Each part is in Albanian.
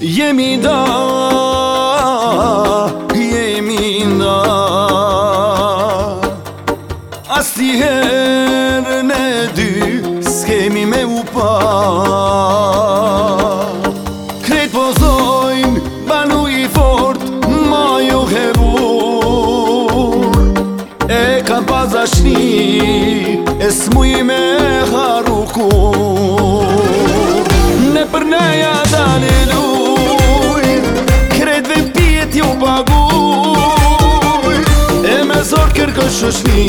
Jemi da Jemi da Asti herë ne dy S'kemi me u pa Kretë po zojnë Banu i fort Ma ju jo hevur E kam pa zashni E s'mu i me haru kur t'ju paguj E me zorë kërkës shëshni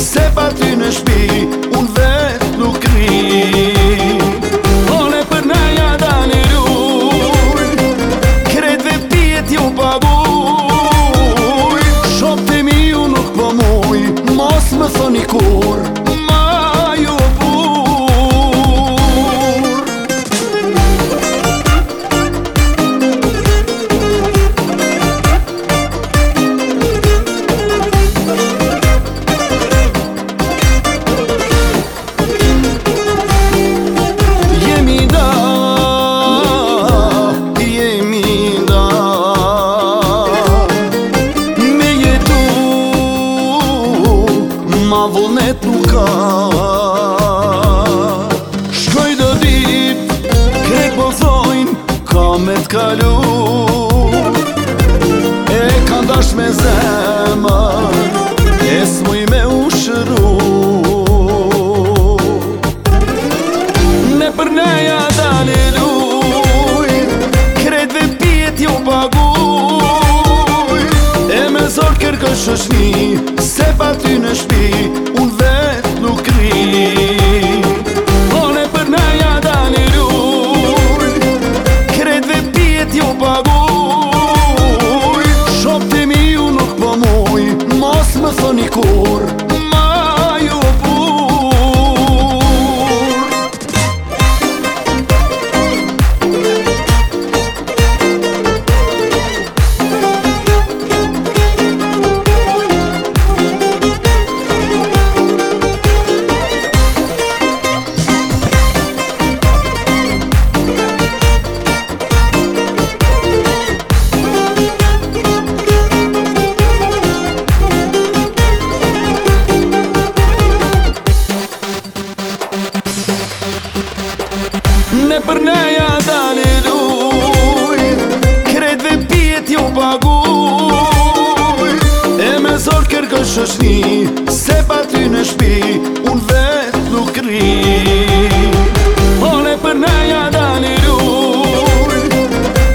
Se pa ty në shpi Unë vetë nuk ri Ole për në jada një ruj Kretë dhe pje t'ju paguj Shopë të mi ju nuk pëmuj po Mos Mos më thoni kur A vunet nuk ka Shkoj do dit Krek bozojn po Ka me t'kalu sono shoshni Se pa ty në shpi Unë vetë nuk kri Pole për në ja dali rruj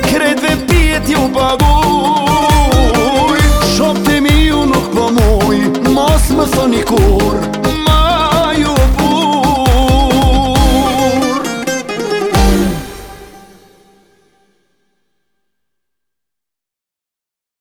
Kretë vetë ti e u të mi u nuk po muj Mos më thoni kuj